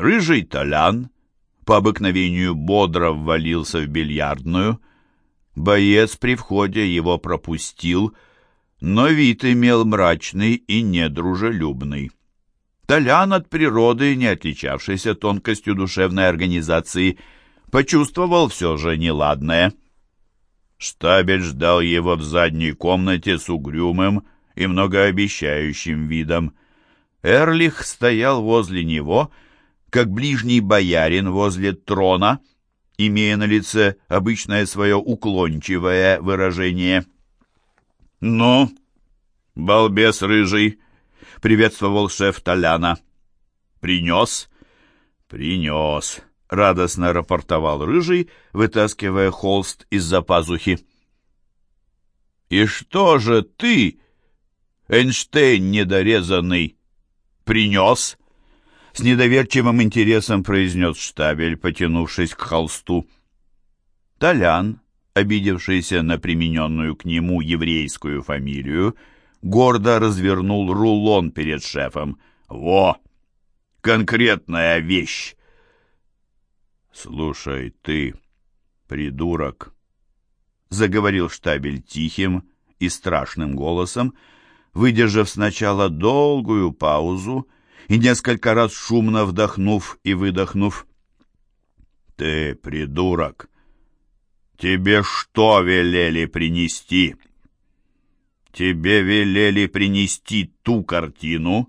Рыжий Толян по обыкновению бодро ввалился в бильярдную. Боец при входе его пропустил, но вид имел мрачный и недружелюбный. Толян от природы, не отличавшийся тонкостью душевной организации, почувствовал все же неладное. Штабель ждал его в задней комнате с угрюмым и многообещающим видом. Эрлих стоял возле него, как ближний боярин возле трона, имея на лице обычное свое уклончивое выражение. «Ну, балбес рыжий!» — приветствовал шеф Толяна. «Принес?» «Принес», — радостно рапортовал рыжий, вытаскивая холст из-за пазухи. «И что же ты, Эйнштейн недорезанный, принес?» С недоверчивым интересом произнес штабель, потянувшись к холсту. Толян, обидевшийся на примененную к нему еврейскую фамилию, гордо развернул рулон перед шефом. «Во! Конкретная вещь!» «Слушай, ты, придурок!» Заговорил штабель тихим и страшным голосом, выдержав сначала долгую паузу и несколько раз шумно вдохнув и выдохнув. «Ты, придурок! Тебе что велели принести?» Тебе велели принести ту картину,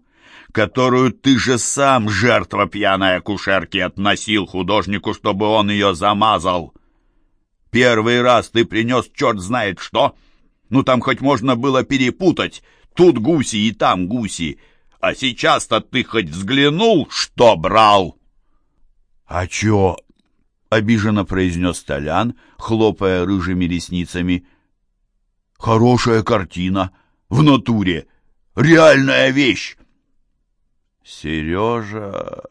которую ты же сам, жертва пьяной акушерки, относил художнику, чтобы он ее замазал. Первый раз ты принес черт знает что. Ну, там хоть можно было перепутать. Тут гуси и там гуси. А сейчас-то ты хоть взглянул, что брал? — А чё? — обиженно произнес Толян, хлопая рыжими ресницами. Хорошая картина. В натуре. Реальная вещь. Сережа,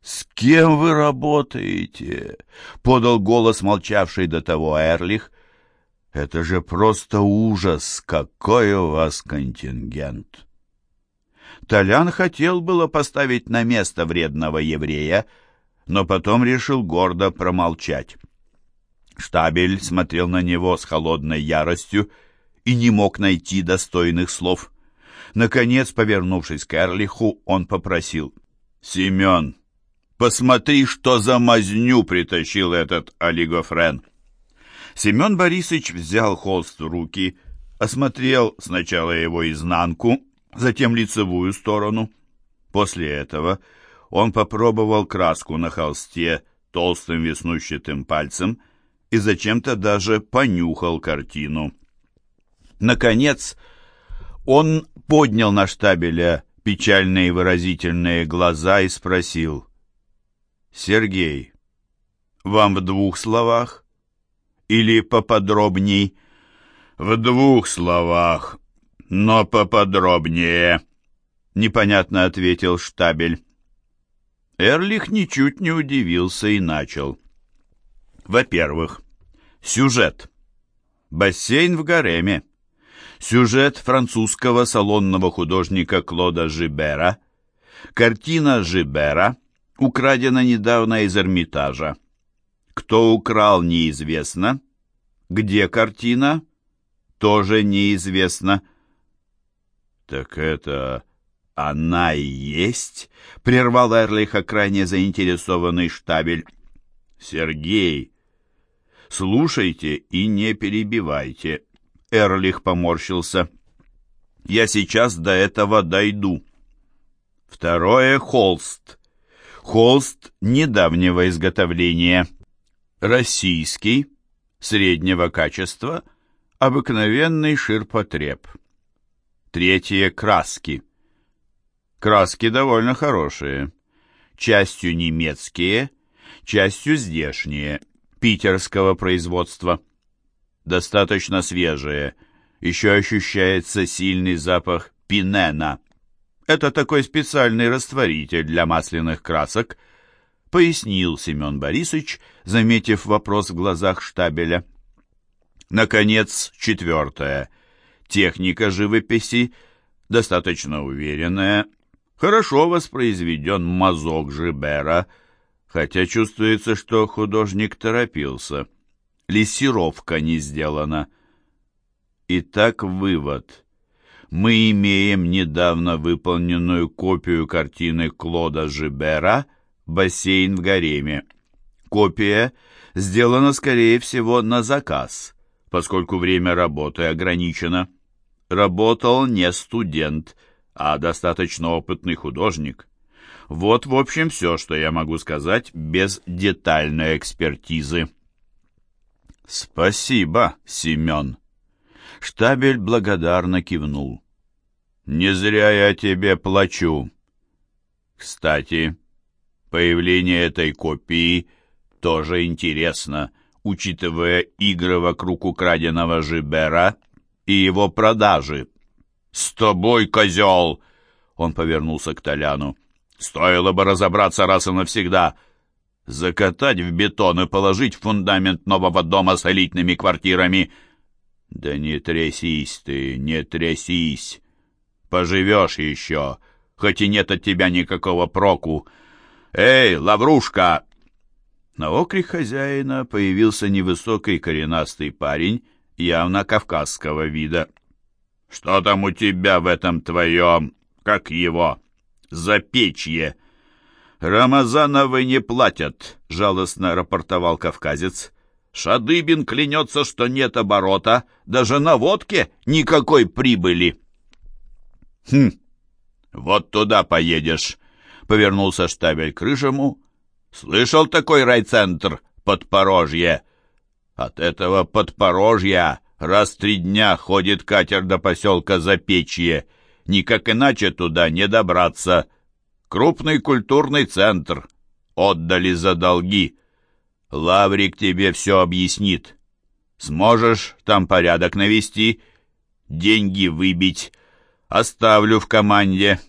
с кем вы работаете? Подал голос молчавший до того Эрлих. Это же просто ужас, какой у вас контингент. Толян хотел было поставить на место вредного еврея, но потом решил гордо промолчать. Штабель смотрел на него с холодной яростью и не мог найти достойных слов. Наконец, повернувшись к Эрлиху, он попросил. «Семен, посмотри, что за мазню притащил этот олигофрен». Семен Борисович взял холст в руки, осмотрел сначала его изнанку, затем лицевую сторону. После этого он попробовал краску на холсте толстым веснущатым пальцем — и зачем-то даже понюхал картину. Наконец, он поднял на штабеля печальные выразительные глаза и спросил. «Сергей, вам в двух словах? Или поподробней?» «В двух словах, но поподробнее», — непонятно ответил штабель. Эрлих ничуть не удивился и начал. Во-первых, Сюжет. Бассейн в гареме. Сюжет французского салонного художника Клода Жибера. Картина Жибера украдена недавно из Эрмитажа. Кто украл, неизвестно. Где картина? Тоже неизвестно. Так это она и есть? Прервал Эрлиха крайне заинтересованный штабель. Сергей, «Слушайте и не перебивайте», — Эрлих поморщился. «Я сейчас до этого дойду». Второе — холст. Холст недавнего изготовления. Российский, среднего качества, обыкновенный ширпотреб. Третье — краски. Краски довольно хорошие. Частью немецкие, частью здешние — питерского производства. Достаточно свежие. Еще ощущается сильный запах пинена. Это такой специальный растворитель для масляных красок, пояснил Семен Борисович, заметив вопрос в глазах штабеля. Наконец, четвертое. Техника живописи достаточно уверенная, Хорошо воспроизведен мазок Жибера, хотя чувствуется, что художник торопился. Лессировка не сделана. Итак, вывод. Мы имеем недавно выполненную копию картины Клода Жибера «Бассейн в гареме». Копия сделана, скорее всего, на заказ, поскольку время работы ограничено. Работал не студент, а достаточно опытный художник. Вот, в общем, все, что я могу сказать без детальной экспертизы. «Спасибо, Семен!» Штабель благодарно кивнул. «Не зря я тебе плачу. Кстати, появление этой копии тоже интересно, учитывая игры вокруг украденного Жибера и его продажи. «С тобой, козел!» Он повернулся к Толяну. «Стоило бы разобраться раз и навсегда. Закатать в бетон и положить фундамент нового дома с элитными квартирами. Да не трясись ты, не трясись. Поживешь еще, хоть и нет от тебя никакого проку. Эй, лаврушка!» На окрик хозяина появился невысокий коренастый парень, явно кавказского вида. «Что там у тебя в этом твоем, как его, запечье?» «Рамазановы не платят», — жалостно рапортовал кавказец. «Шадыбин клянется, что нет оборота, даже на водке никакой прибыли». «Хм, вот туда поедешь», — повернулся штабель к Рыжему. «Слышал такой райцентр, Подпорожье?» «От этого Подпорожья Раз три дня ходит катер до поселка Запечье. Никак иначе туда не добраться. Крупный культурный центр. Отдали за долги. Лаврик тебе все объяснит. Сможешь там порядок навести, деньги выбить. Оставлю в команде.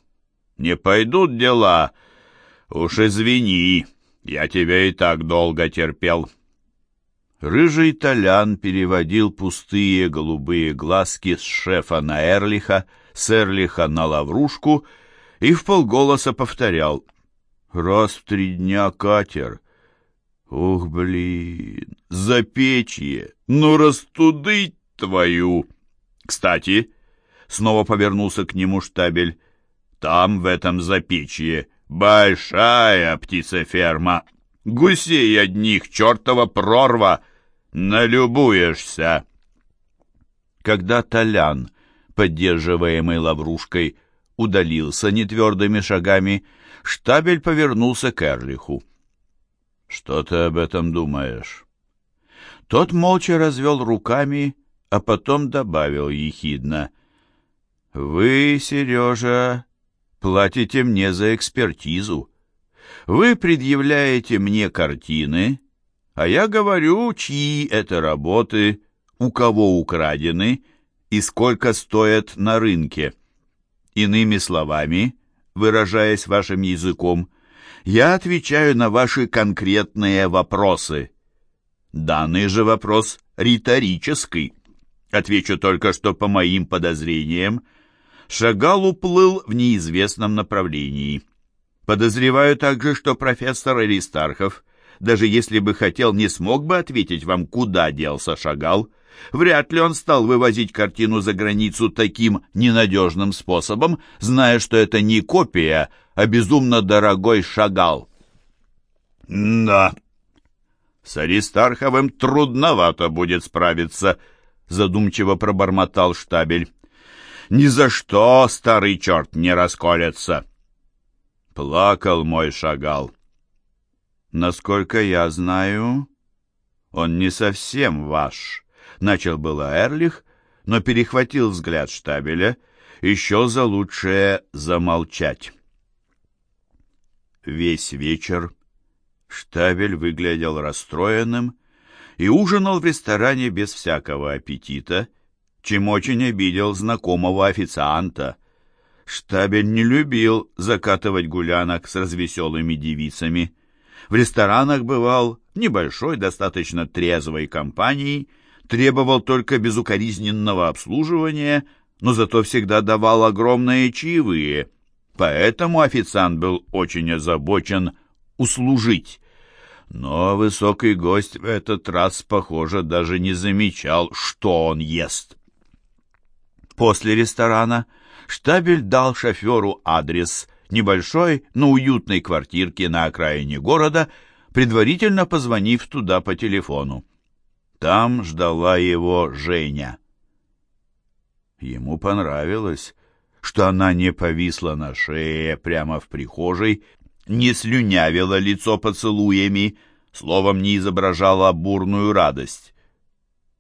Не пойдут дела. Уж извини, я тебя и так долго терпел». Рыжий Толян переводил пустые голубые глазки с шефа на Эрлиха, с Эрлиха на Лаврушку и в полголоса повторял «Раз в три дня катер». «Ух, блин, запечье! Ну, растудыть твою!» «Кстати», — снова повернулся к нему штабель, «там, в этом запечье, большая птицеферма. Гусей одних, чертова прорва!» налюбуешься!» Когда Толян, поддерживаемый лаврушкой, удалился нетвердыми шагами, штабель повернулся к Эрлиху. «Что ты об этом думаешь?» Тот молча развел руками, а потом добавил ехидно. «Вы, Сережа, платите мне за экспертизу. Вы предъявляете мне картины, а я говорю, чьи это работы, у кого украдены и сколько стоят на рынке. Иными словами, выражаясь вашим языком, я отвечаю на ваши конкретные вопросы. Данный же вопрос риторический. Отвечу только, что по моим подозрениям Шагал уплыл в неизвестном направлении. Подозреваю также, что профессор Аристархов – даже если бы хотел, не смог бы ответить вам, куда делся Шагал. Вряд ли он стал вывозить картину за границу таким ненадежным способом, зная, что это не копия, а безумно дорогой Шагал. «Да, с Аристарховым трудновато будет справиться», — задумчиво пробормотал штабель. «Ни за что старый черт не расколется». Плакал мой Шагал. «Насколько я знаю, он не совсем ваш», — начал было Эрлих, но перехватил взгляд штабеля, еще за лучшее замолчать. Весь вечер штабель выглядел расстроенным и ужинал в ресторане без всякого аппетита, чем очень обидел знакомого официанта. Штабель не любил закатывать гулянок с развеселыми девицами — в ресторанах бывал небольшой, достаточно трезвой компанией, требовал только безукоризненного обслуживания, но зато всегда давал огромные чаевые. поэтому официант был очень озабочен услужить. Но высокий гость в этот раз, похоже, даже не замечал, что он ест. После ресторана штабель дал шоферу адрес небольшой, но уютной квартирки на окраине города, предварительно позвонив туда по телефону. Там ждала его Женя. Ему понравилось, что она не повисла на шее прямо в прихожей, не слюнявила лицо поцелуями, словом, не изображала бурную радость.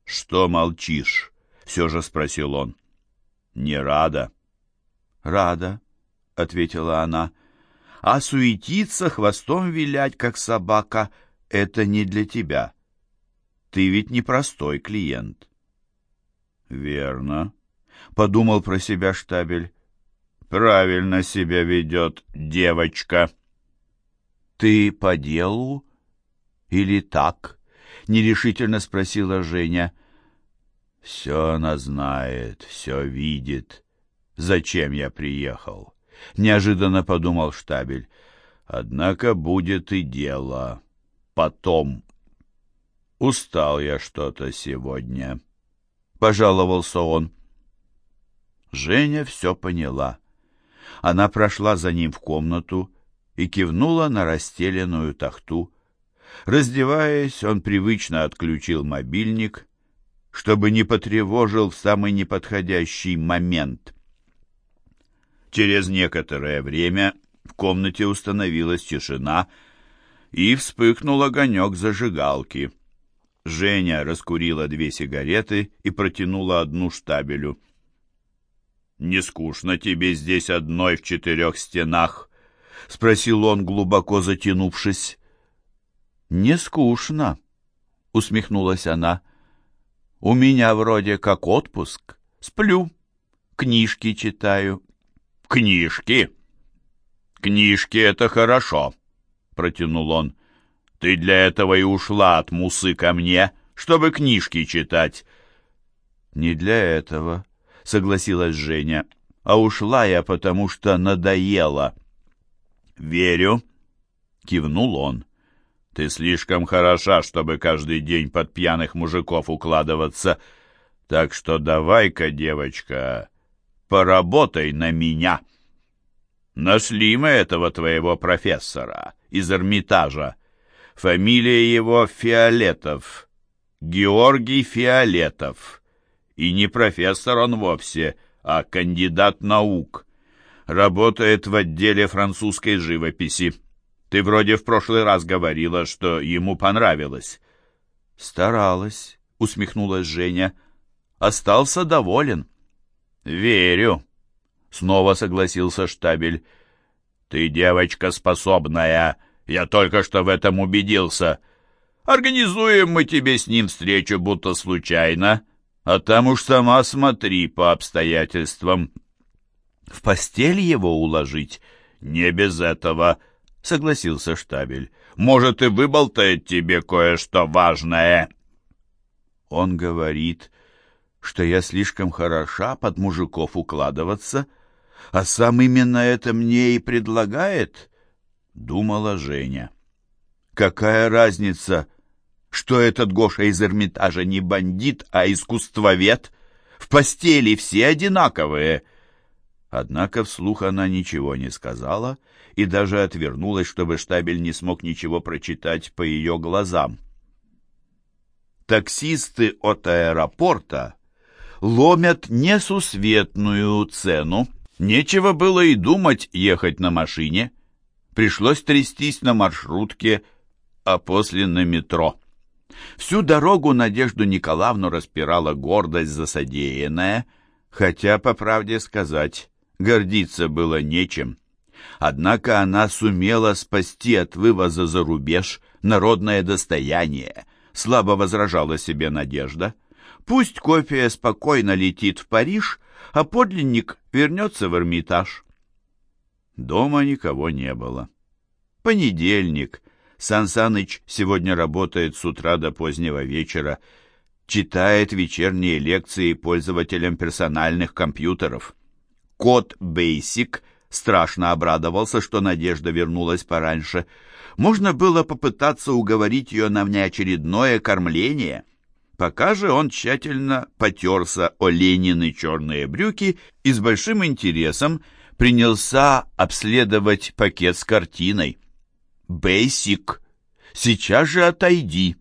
«Что молчишь?» — все же спросил он. «Не рада?» «Рада», — ответила она. «А суетиться, хвостом вилять, как собака, — это не для тебя. Ты ведь не простой клиент». «Верно», — подумал про себя штабель. «Правильно себя ведет девочка». «Ты по делу или так?» — нерешительно спросила Женя. «Все она знает, все видит. Зачем я приехал?» — неожиданно подумал штабель. «Однако будет и дело. Потом. Устал я что-то сегодня», — пожаловался он. Женя все поняла. Она прошла за ним в комнату и кивнула на расстеленную тахту. Раздеваясь, он привычно отключил мобильник, чтобы не потревожил в самый неподходящий момент. Через некоторое время в комнате установилась тишина, и вспыхнул огонек зажигалки. Женя раскурила две сигареты и протянула одну штабелю. «Не скучно тебе здесь одной в четырех стенах?» — спросил он, глубоко затянувшись. «Не скучно», — усмехнулась она. «У меня вроде как отпуск. Сплю, книжки читаю». «Книжки?» «Книжки — это хорошо», — протянул он. «Ты для этого и ушла от мусы ко мне, чтобы книжки читать». «Не для этого», согласилась Женя. «А ушла я, потому что надоело». «Верю», — кивнул он. «Ты слишком хороша, чтобы каждый день под пьяных мужиков укладываться. Так что давай-ка, девочка, поработай на меня». «Нашли мы этого твоего профессора из Эрмитажа. Фамилия его Фиолетов. Георгий Фиолетов. И не профессор он вовсе, а кандидат наук. Работает в отделе французской живописи. Ты вроде в прошлый раз говорила, что ему понравилось. Старалась, усмехнулась Женя. Остался доволен. Верю. Снова согласился штабель. Ты девочка способная. Я только что в этом убедился. Организуем мы тебе с ним встречу, будто случайно а там уж сама смотри по обстоятельствам. В постель его уложить? Не без этого, согласился штабель. Может, и выболтает тебе кое-что важное. Он говорит, что я слишком хороша под мужиков укладываться, а сам именно это мне и предлагает, думала Женя. Какая разница, что этот Гоша из Эрмитажа не бандит, а искусствовед. В постели все одинаковые. Однако вслух она ничего не сказала и даже отвернулась, чтобы штабель не смог ничего прочитать по ее глазам. Таксисты от аэропорта ломят несусветную цену. Нечего было и думать ехать на машине. Пришлось трястись на маршрутке, а после на метро. Всю дорогу Надежду Николаевну распирала гордость за содеянное, хотя, по правде сказать, гордиться было нечем. Однако она сумела спасти от вывоза за рубеж народное достояние, слабо возражала себе Надежда. Пусть копия спокойно летит в Париж, а подлинник вернется в Эрмитаж. Дома никого не было. Понедельник, Сан Саныч сегодня работает с утра до позднего вечера, читает вечерние лекции пользователям персональных компьютеров. Код Basic страшно обрадовался, что Надежда вернулась пораньше. Можно было попытаться уговорить ее на внеочередное кормление. Пока же он тщательно потерся о Ленины черные брюки и с большим интересом принялся обследовать пакет с картиной. «Бейсик, сейчас же отойди.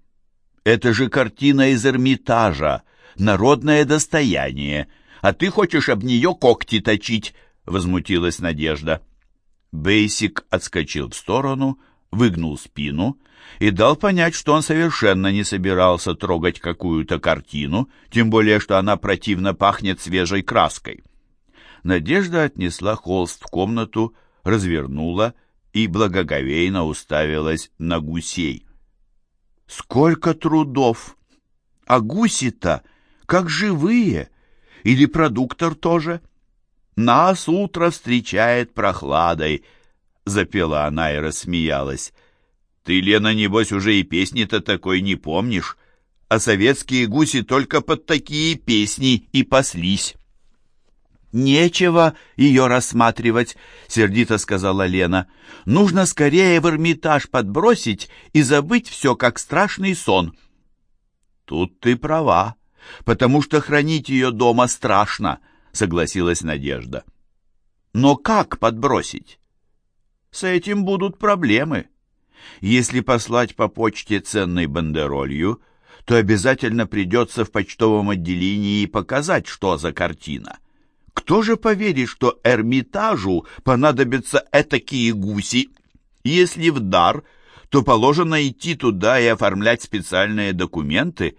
Это же картина из Эрмитажа, народное достояние, а ты хочешь об нее когти точить», — возмутилась Надежда. Бейсик отскочил в сторону, выгнул спину и дал понять, что он совершенно не собирался трогать какую-то картину, тем более, что она противно пахнет свежей краской. Надежда отнесла холст в комнату, развернула и благоговейно уставилась на гусей. «Сколько трудов! А гуси-то как живые! Или продуктор тоже? Нас утро встречает прохладой!» Запела она и рассмеялась. «Ты, Лена, небось, уже и песни-то такой не помнишь, а советские гуси только под такие песни и паслись». «Нечего ее рассматривать», — сердито сказала Лена. «Нужно скорее в Эрмитаж подбросить и забыть все, как страшный сон». «Тут ты права, потому что хранить ее дома страшно», — согласилась Надежда. «Но как подбросить?» «С этим будут проблемы. Если послать по почте ценной бандеролью, то обязательно придется в почтовом отделении показать, что за картина». Кто же поверит, что Эрмитажу понадобятся этакие гуси? Если в дар, то положено идти туда и оформлять специальные документы.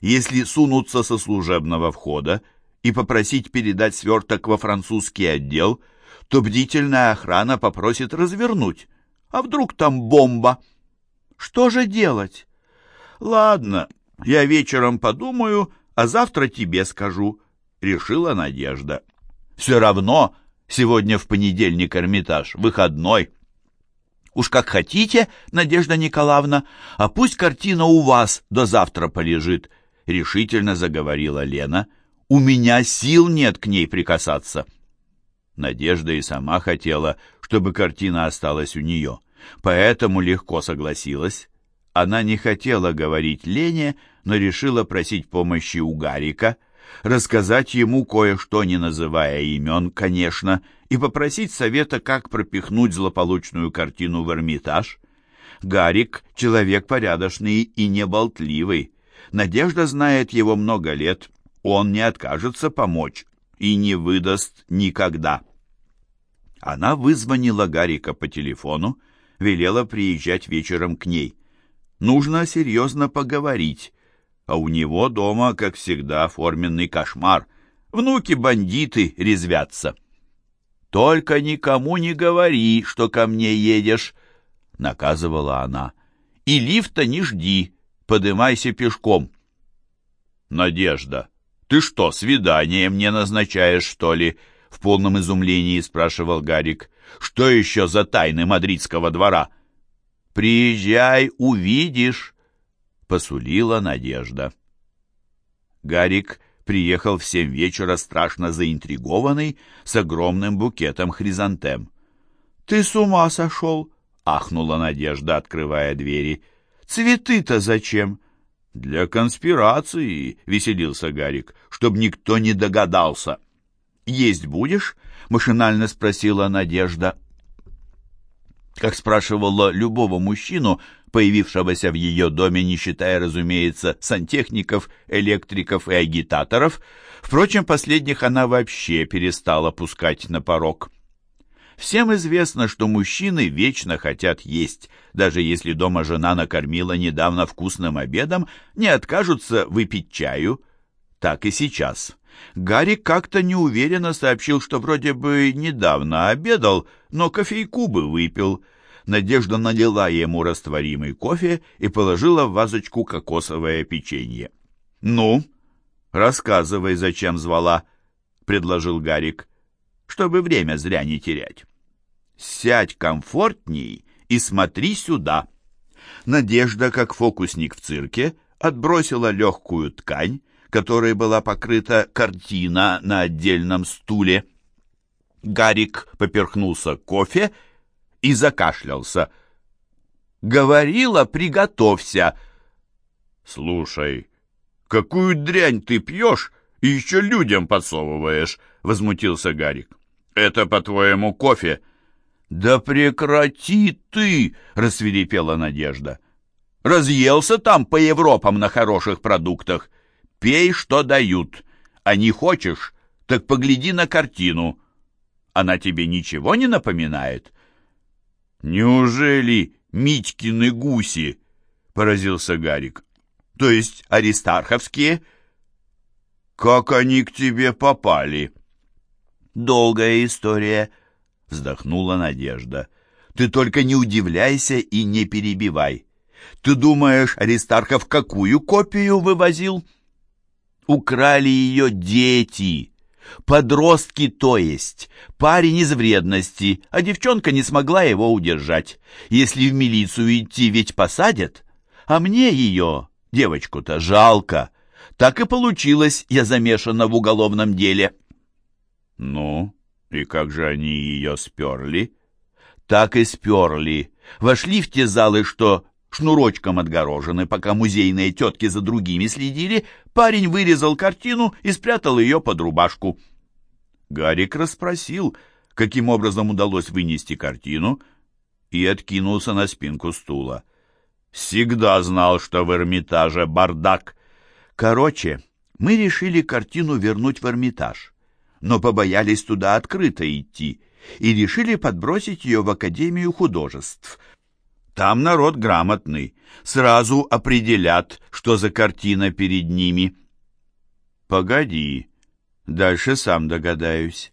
Если сунуться со служебного входа и попросить передать сверток во французский отдел, то бдительная охрана попросит развернуть. А вдруг там бомба? Что же делать? Ладно, я вечером подумаю, а завтра тебе скажу, решила Надежда. Все равно сегодня в понедельник Эрмитаж, выходной. Уж как хотите, Надежда Николаевна, а пусть картина у вас до завтра полежит, решительно заговорила Лена. У меня сил нет к ней прикасаться. Надежда и сама хотела, чтобы картина осталась у нее, поэтому легко согласилась. Она не хотела говорить Лене, но решила просить помощи у Гарика — рассказать ему кое-что, не называя имен, конечно, и попросить совета, как пропихнуть злополучную картину в Эрмитаж. Гарик — человек порядочный и неболтливый. Надежда знает его много лет, он не откажется помочь и не выдаст никогда. Она вызвонила Гарика по телефону, велела приезжать вечером к ней. Нужно серьезно поговорить, а у него дома, как всегда, форменный кошмар. Внуки-бандиты резвятся. «Только никому не говори, что ко мне едешь», — наказывала она. «И лифта не жди, подымайся пешком». «Надежда, ты что, свидание мне назначаешь, что ли?» — в полном изумлении спрашивал Гарик. «Что еще за тайны мадридского двора?» «Приезжай, увидишь» посулила Надежда. Гарик приехал в семь вечера страшно заинтригованный, с огромным букетом хризантем. «Ты с ума сошел?» — ахнула Надежда, открывая двери. «Цветы-то зачем?» «Для конспирации», — веселился Гарик, — «чтоб никто не догадался». «Есть будешь?» — машинально спросила Надежда. Как спрашивала любого мужчину, появившегося в ее доме, не считая, разумеется, сантехников, электриков и агитаторов. Впрочем, последних она вообще перестала пускать на порог. Всем известно, что мужчины вечно хотят есть, даже если дома жена накормила недавно вкусным обедом, не откажутся выпить чаю. Так и сейчас. Гарри как-то неуверенно сообщил, что вроде бы недавно обедал, но кофейку бы выпил. Надежда налила ему растворимый кофе и положила в вазочку кокосовое печенье. «Ну, рассказывай, зачем звала», — предложил Гарик, «чтобы время зря не терять». «Сядь комфортней и смотри сюда». Надежда, как фокусник в цирке, отбросила легкую ткань, которой была покрыта картина на отдельном стуле. Гарик поперхнулся кофе и закашлялся. «Говорила, приготовься!» «Слушай, какую дрянь ты пьешь и еще людям подсовываешь?» — возмутился Гарик. «Это, по-твоему, кофе?» «Да прекрати ты!» — рассверепела Надежда. «Разъелся там по Европам на хороших продуктах. Пей, что дают. А не хочешь, так погляди на картину. Она тебе ничего не напоминает?» «Неужели Митькины гуси?» — поразился Гарик. «То есть аристарховские?» «Как они к тебе попали?» «Долгая история», — вздохнула Надежда. «Ты только не удивляйся и не перебивай. Ты думаешь, Аристархов какую копию вывозил?» «Украли ее дети!» Подростки, то есть. Парень из вредности, а девчонка не смогла его удержать. Если в милицию идти, ведь посадят. А мне ее, девочку-то, жалко. Так и получилось, я замешана в уголовном деле. Ну, и как же они ее сперли? Так и сперли. Вошли в те залы, что шнурочком отгорожены, пока музейные тетки за другими следили, парень вырезал картину и спрятал ее под рубашку. Гарик расспросил, каким образом удалось вынести картину, и откинулся на спинку стула. Всегда знал, что в Эрмитаже бардак. Короче, мы решили картину вернуть в Эрмитаж, но побоялись туда открыто идти и решили подбросить ее в Академию художеств — там народ грамотный, сразу определят, что за картина перед ними. Погоди, дальше сам догадаюсь.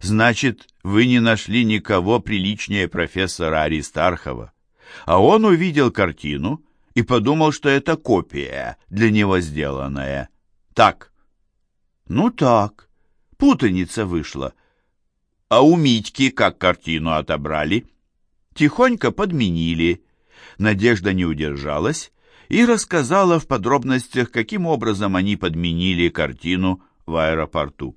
Значит, вы не нашли никого приличнее профессора Аристархова. А он увидел картину и подумал, что это копия для него сделанная. Так? Ну так, путаница вышла. А у Митьки как картину отобрали? тихонько подменили. Надежда не удержалась и рассказала в подробностях, каким образом они подменили картину в аэропорту.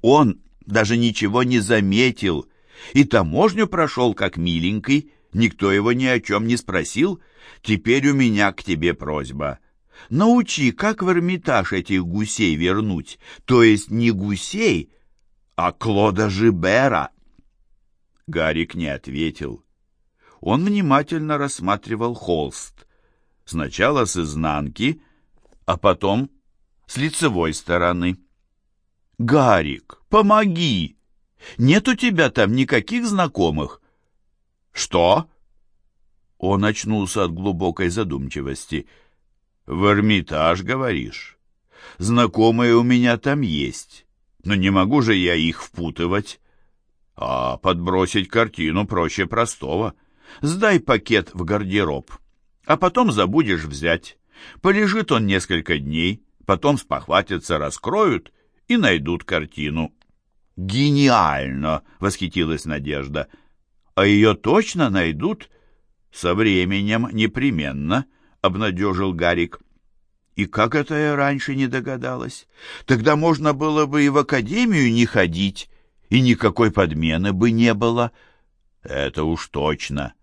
Он даже ничего не заметил, и таможню прошел как миленький, никто его ни о чем не спросил. Теперь у меня к тебе просьба. Научи, как в Эрмитаж этих гусей вернуть, то есть не гусей, а Клода Жибера. Гарик не ответил. Он внимательно рассматривал холст. Сначала с изнанки, а потом с лицевой стороны. «Гарик, помоги! Нет у тебя там никаких знакомых?» «Что?» Он очнулся от глубокой задумчивости. «В Эрмитаж, говоришь? Знакомые у меня там есть, но не могу же я их впутывать. А подбросить картину проще простого. Сдай пакет в гардероб, а потом забудешь взять. Полежит он несколько дней, потом спохватятся, раскроют и найдут картину. «Гениально!» — восхитилась Надежда. «А ее точно найдут?» «Со временем, непременно», — обнадежил Гарик. «И как это я раньше не догадалась? Тогда можно было бы и в академию не ходить» и никакой подмены бы не было. Это уж точно.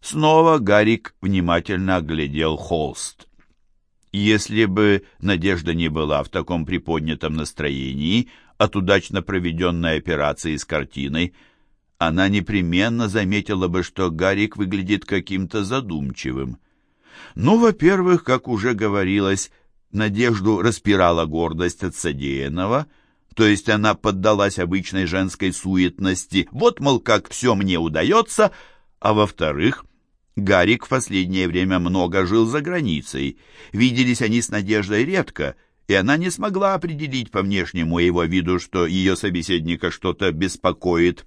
Снова Гарик внимательно оглядел холст. Если бы Надежда не была в таком приподнятом настроении от удачно проведенной операции с картиной, она непременно заметила бы, что Гарик выглядит каким-то задумчивым. Ну, во-первых, как уже говорилось, Надежду распирала гордость от содеянного — то есть она поддалась обычной женской суетности. Вот, мол, как все мне удается. А во-вторых, Гарик в последнее время много жил за границей. Виделись они с Надеждой редко, и она не смогла определить по внешнему его виду, что ее собеседника что-то беспокоит.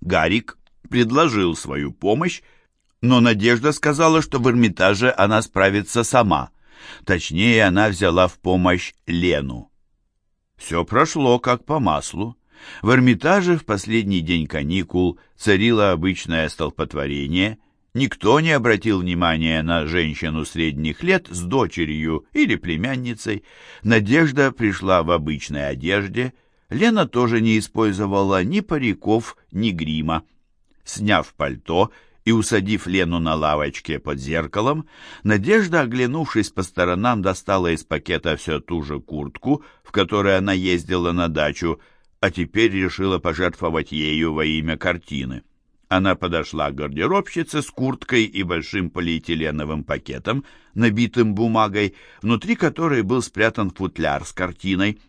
Гарик предложил свою помощь, но Надежда сказала, что в Эрмитаже она справится сама. Точнее, она взяла в помощь Лену. Все прошло как по маслу. В Эрмитаже в последний день каникул царило обычное столпотворение. Никто не обратил внимания на женщину средних лет с дочерью или племянницей. Надежда пришла в обычной одежде. Лена тоже не использовала ни париков, ни грима. Сняв пальто и усадив Лену на лавочке под зеркалом, Надежда, оглянувшись по сторонам, достала из пакета все ту же куртку, в которой она ездила на дачу, а теперь решила пожертвовать ею во имя картины. Она подошла к гардеробщице с курткой и большим полиэтиленовым пакетом, набитым бумагой, внутри которой был спрятан футляр с картиной.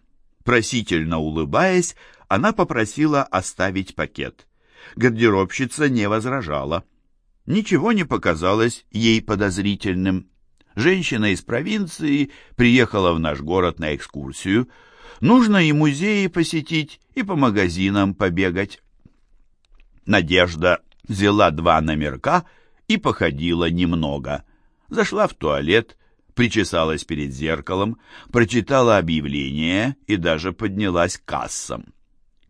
Просительно улыбаясь, она попросила оставить пакет. Гардеробщица не возражала. Ничего не показалось ей подозрительным. Женщина из провинции приехала в наш город на экскурсию. Нужно и музеи посетить, и по магазинам побегать. Надежда взяла два номерка и походила немного. Зашла в туалет, причесалась перед зеркалом, прочитала объявление и даже поднялась к кассам.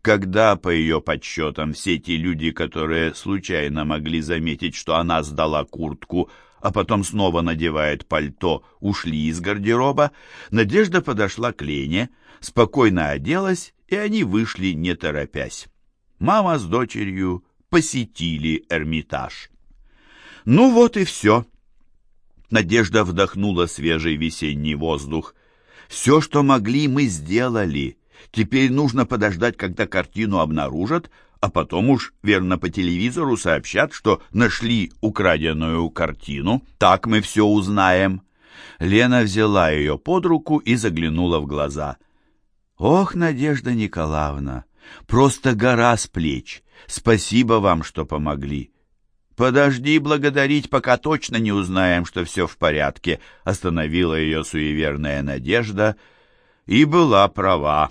Когда, по ее подсчетам, все те люди, которые случайно могли заметить, что она сдала куртку, а потом снова надевает пальто, ушли из гардероба, Надежда подошла к Лене, спокойно оделась, и они вышли, не торопясь. Мама с дочерью посетили Эрмитаж. Ну вот и все. Надежда вдохнула свежий весенний воздух. Все, что могли, мы сделали. Теперь нужно подождать, когда картину обнаружат, а потом уж верно по телевизору сообщат, что нашли украденную картину. Так мы все узнаем. Лена взяла ее под руку и заглянула в глаза. «Ох, Надежда Николаевна, просто гора с плеч. Спасибо вам, что помогли». «Подожди благодарить, пока точно не узнаем, что все в порядке», — остановила ее суеверная надежда и была права.